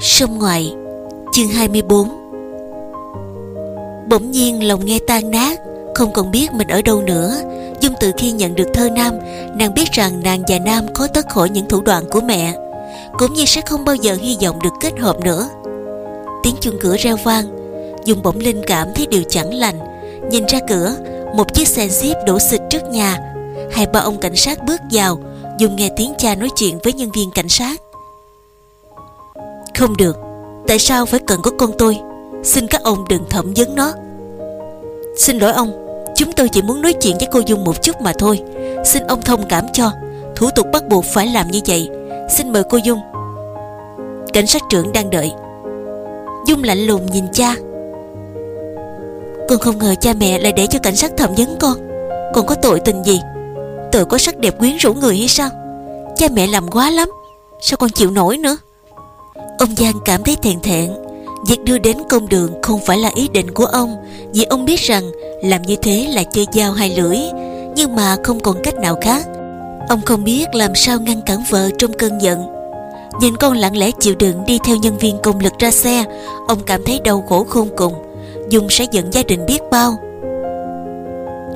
Sông ngoại, Chương 24 Bỗng nhiên lòng nghe tan nát, Không còn biết mình ở đâu nữa. Dung từ khi nhận được thơ Nam, Nàng biết rằng nàng và Nam có tất khỏi những thủ đoạn của mẹ. Cũng như sẽ không bao giờ hy vọng được kết hợp nữa. Tiếng chuông cửa reo vang, Dung bỗng linh cảm thấy điều chẳng lành. Nhìn ra cửa, Một chiếc xe jeep đổ xịt trước nhà. Hai ba ông cảnh sát bước vào, Dung nghe tiếng cha nói chuyện với nhân viên cảnh sát. Không được. Tại sao phải cần có con tôi? Xin các ông đừng thẩm vấn nó. Xin lỗi ông. Chúng tôi chỉ muốn nói chuyện với cô Dung một chút mà thôi. Xin ông thông cảm cho. Thủ tục bắt buộc phải làm như vậy. Xin mời cô Dung. Cảnh sát trưởng đang đợi. Dung lạnh lùng nhìn cha. Con không ngờ cha mẹ lại để cho cảnh sát thẩm vấn con. Con có tội tình gì? Tội có sắc đẹp quyến rũ người hay sao? Cha mẹ làm quá lắm. Sao con chịu nổi nữa? Ông Giang cảm thấy thẹn thẹn. Việc đưa đến công đường không phải là ý định của ông, Vì ông biết rằng Làm như thế là chơi dao hai lưỡi, Nhưng mà không còn cách nào khác. Ông không biết làm sao ngăn cản vợ trong cơn giận. Nhìn con lặng lẽ chịu đựng đi theo nhân viên công lực ra xe, Ông cảm thấy đau khổ khôn cùng. Dung sẽ giận gia đình biết bao.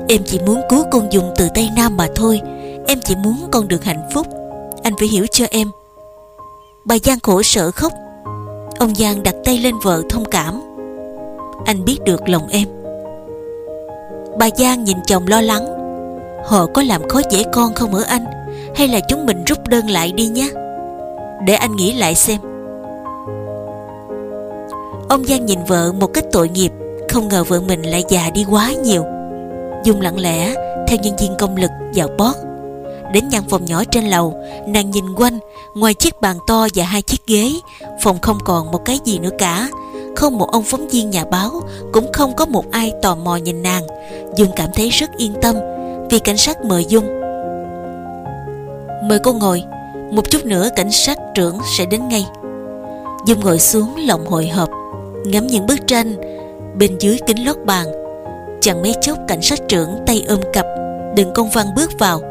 Em chỉ muốn cứu con Dung từ Tây Nam mà thôi. Em chỉ muốn con được hạnh phúc. Anh phải hiểu cho em. Bà Giang khổ sở khóc. Ông Giang đặt tay lên vợ thông cảm. Anh biết được lòng em. Bà Giang nhìn chồng lo lắng. Họ có làm khó dễ con không ở anh? Hay là chúng mình rút đơn lại đi nhé? Để anh nghĩ lại xem. Ông Giang nhìn vợ một cách tội nghiệp, Không ngờ vợ mình lại già đi quá nhiều. Dung lặng lẽ, Theo nhân viên công lực vào bót. Đến căn phòng nhỏ trên lầu. Nàng nhìn quanh, Ngoài chiếc bàn to và hai chiếc ghế, Phòng không còn một cái gì nữa cả. Không một ông phóng viên nhà báo, Cũng không có một ai tò mò nhìn nàng. Dung cảm thấy rất yên tâm, Vì cảnh sát mời Dung. Mời cô ngồi, Một chút nữa cảnh sát trưởng sẽ đến ngay. Dung ngồi xuống lòng hồi hộp, Ngắm những bức tranh Bên dưới kính lót bàn. Chẳng mấy chốc cảnh sát trưởng tay ôm cặp Đừng công văn bước vào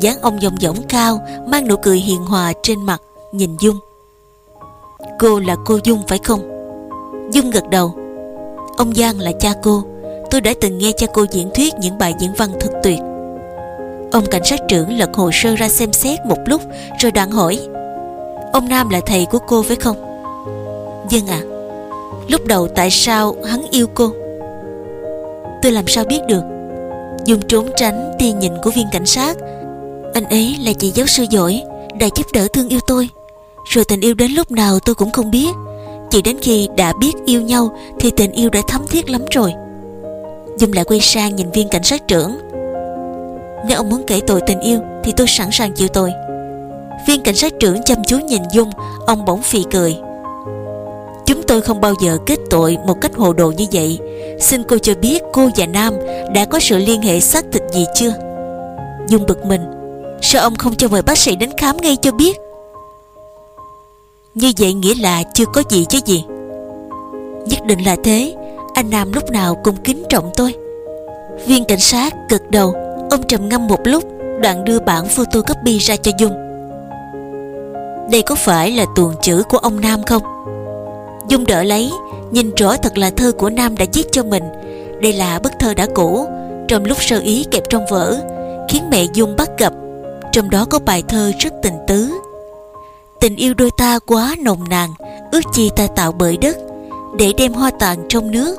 dáng ông dòng dõng cao mang nụ cười hiền hòa trên mặt nhìn dung. Cô là cô dung phải không? Dung gật đầu. Ông giang là cha cô. Tôi đã từng nghe cha cô diễn thuyết những bài diễn văn thật tuyệt. Ông cảnh sát trưởng lật hồ sơ ra xem xét một lúc rồi đoạn hỏi ông nam là thầy của cô phải không? Vâng ạ. À, lúc đầu tại sao hắn yêu cô? Tôi làm sao biết được? Dung trốn tránh tia nhìn của viên cảnh sát anh ấy là chị giáo sư giỏi, Đã giúp đỡ thương yêu tôi. Rồi tình yêu đến lúc nào tôi cũng không biết. Chỉ đến khi đã biết yêu nhau Thì tình yêu đã thấm thiết lắm rồi. Dung lại quay sang nhìn viên cảnh sát trưởng. Nếu ông muốn kể tội tình yêu Thì tôi sẵn sàng chịu tội. Viên cảnh sát trưởng chăm chú nhìn Dung, Ông bỗng phì cười. Chúng tôi không bao giờ kết tội một cách hồ đồ như vậy. Xin cô cho biết cô và Nam Đã có sự liên hệ xác thịt gì chưa? Dung bực mình. Sao ông không cho mời bác sĩ đến khám ngay cho biết? Như vậy nghĩa là chưa có gì chứ gì. Nhất định là thế. Anh Nam lúc nào cũng kính trọng tôi. Viên cảnh sát cực đầu. Ông trầm ngâm một lúc, Đoạn đưa bản photocopy ra cho Dung. Đây có phải là tuồng chữ của ông Nam không? Dung đỡ lấy, Nhìn rõ thật là thơ của Nam đã viết cho mình. Đây là bức thơ đã cũ, Trong lúc sơ ý kẹp trong vở, Khiến mẹ Dung bắt gặp trong đó có bài thơ rất tình tứ. Tình yêu đôi ta quá nồng nàn, Ước chi ta tạo bởi đất. Để đem hoa tàn trong nước,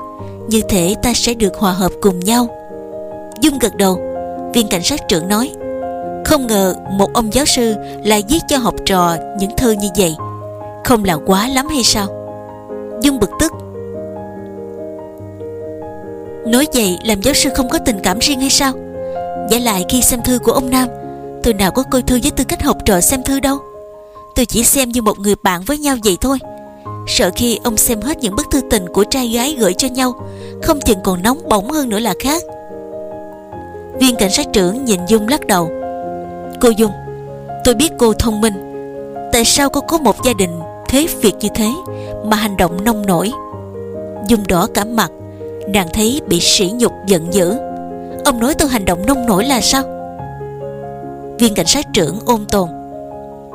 Như thể ta sẽ được hòa hợp cùng nhau. Dung gật đầu, Viên cảnh sát trưởng nói, Không ngờ một ông giáo sư Lại viết cho học trò những thơ như vậy. Không là quá lắm hay sao? Dung bực tức. Nói vậy làm giáo sư không có tình cảm riêng hay sao? Giả lại khi xem thư của ông Nam Tôi nào có coi thư với tư cách học trò xem thư đâu. Tôi chỉ xem như một người bạn với nhau vậy thôi. Sợ khi ông xem hết những bức thư tình của trai gái gửi cho nhau, Không chừng còn nóng bỏng hơn nữa là khác. Viên cảnh sát trưởng nhìn Dung lắc đầu. Cô Dung, Tôi biết cô thông minh. Tại sao cô có một gia đình thế việc như thế Mà hành động nông nổi? Dung đỏ cả mặt, Nàng thấy bị sỉ nhục giận dữ. Ông nói tôi hành động nông nổi là sao? Viên cảnh sát trưởng ôm tồn.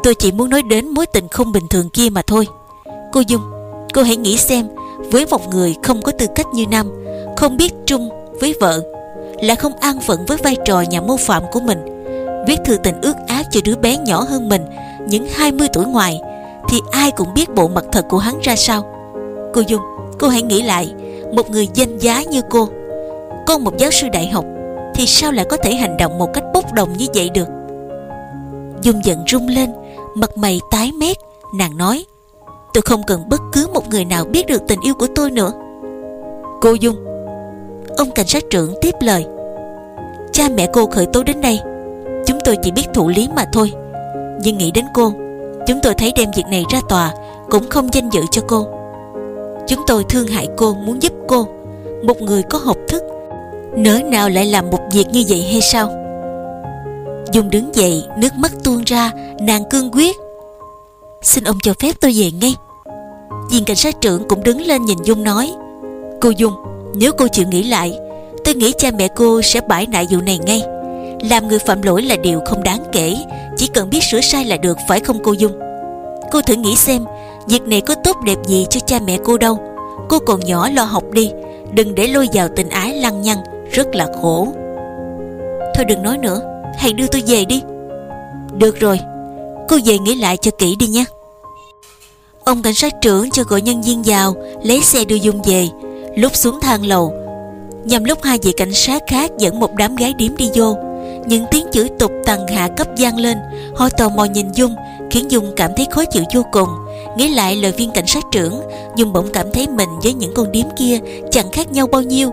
Tôi chỉ muốn nói đến mối tình không bình thường kia mà thôi. Cô Dung, Cô hãy nghĩ xem, Với một người không có tư cách như Nam, Không biết trung với vợ, Là không an phận với vai trò nhà mô phạm của mình, Viết thư tình ước ác cho đứa bé nhỏ hơn mình, Những 20 tuổi ngoài, Thì ai cũng biết bộ mặt thật của hắn ra sao. Cô Dung, Cô hãy nghĩ lại, Một người danh giá như cô, Con một giáo sư đại học, Thì sao lại có thể hành động một cách bốc đồng như vậy được? Dung giận rung lên, Mặt mày tái mét. Nàng nói, Tôi không cần bất cứ một người nào biết được tình yêu của tôi nữa. Cô Dung, Ông cảnh sát trưởng tiếp lời, Cha mẹ cô khởi tố đến đây Chúng tôi chỉ biết thụ lý mà thôi. Nhưng nghĩ đến cô, Chúng tôi thấy đem việc này ra tòa Cũng không danh dự cho cô. Chúng tôi thương hại cô, muốn giúp cô. Một người có học thức, Nỡ nào lại làm một việc như vậy hay sao? Dung đứng dậy, Nước mắt tuôn ra, Nàng cương quyết. Xin ông cho phép tôi về ngay. Viên cảnh sát trưởng cũng đứng lên nhìn Dung nói, Cô Dung, Nếu cô chịu nghĩ lại, Tôi nghĩ cha mẹ cô sẽ bãi nại vụ này ngay. Làm người phạm lỗi là điều không đáng kể, Chỉ cần biết sửa sai là được, phải không cô Dung? Cô thử nghĩ xem, Việc này có tốt đẹp gì cho cha mẹ cô đâu. Cô còn nhỏ lo học đi, Đừng để lôi vào tình ái lăng nhăng, Rất là khổ. Thôi đừng nói nữa. Hãy đưa tôi về đi. Được rồi, Cô về nghĩ lại cho kỹ đi nhé. Ông cảnh sát trưởng cho gọi nhân viên vào, Lấy xe đưa Dung về. Lúc xuống thang lầu, Nhằm lúc hai vị cảnh sát khác dẫn một đám gái điếm đi vô, Những tiếng chửi tục tầng hạ cấp gian lên, Họ tò mò nhìn Dung, Khiến Dung cảm thấy khó chịu vô cùng. Nghĩ lại lời viên cảnh sát trưởng, Dung bỗng cảm thấy mình với những con điếm kia Chẳng khác nhau bao nhiêu.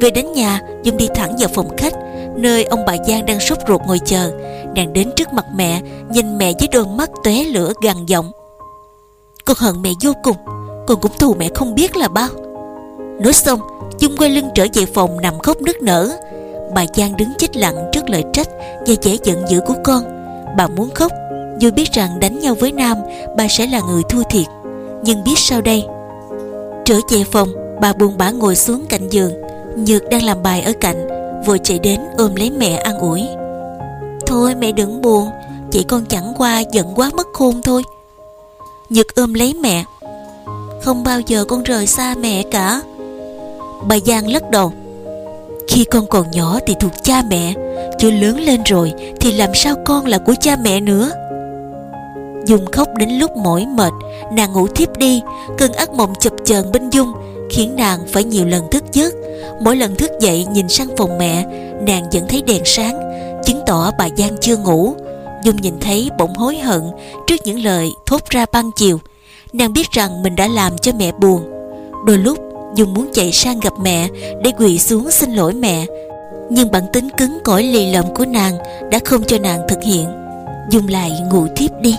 Về đến nhà, Dung đi thẳng vào phòng khách Nơi ông bà Giang đang sốt ruột ngồi chờ. Nàng đến trước mặt mẹ, Nhìn mẹ với đôi mắt tóe lửa gằn giọng. Con hận mẹ vô cùng, Con cũng thù mẹ không biết là bao. Nói xong Dung quay lưng trở về phòng nằm khóc nức nở. Bà Giang đứng chết lặng trước lời trách Và vẻ giận dữ của con. Bà muốn khóc, Dù biết rằng đánh nhau với Nam, Bà sẽ là người thua thiệt. Nhưng biết sao đây? Trở về phòng, Bà buồn bã ngồi xuống cạnh giường. Nhược đang làm bài ở cạnh Vội chạy đến ôm lấy mẹ an ủi. Thôi mẹ đừng buồn Chị con chẳng qua giận quá mất khôn thôi. Nhật ôm lấy mẹ. Không bao giờ con rời xa mẹ cả. Bà Giang lắc đầu. Khi con còn nhỏ thì thuộc cha mẹ Chưa lớn lên rồi Thì làm sao con là của cha mẹ nữa? Dung khóc đến lúc mỏi mệt, Nàng ngủ thiếp đi, Cơn ác mộng chập chờn bên Dung Khiến nàng phải nhiều lần thức giấc. Mỗi lần thức dậy nhìn sang phòng mẹ, Nàng vẫn thấy đèn sáng, Chứng tỏ bà Giang chưa ngủ. Dung nhìn thấy bỗng hối hận Trước những lời thốt ra ban chiều. Nàng biết rằng mình đã làm cho mẹ buồn. Đôi lúc, Dung muốn chạy sang gặp mẹ Để quỳ xuống xin lỗi mẹ. Nhưng bản tính cứng cỏi lì lợm của nàng Đã không cho nàng thực hiện. Dung lại ngủ thiếp đi.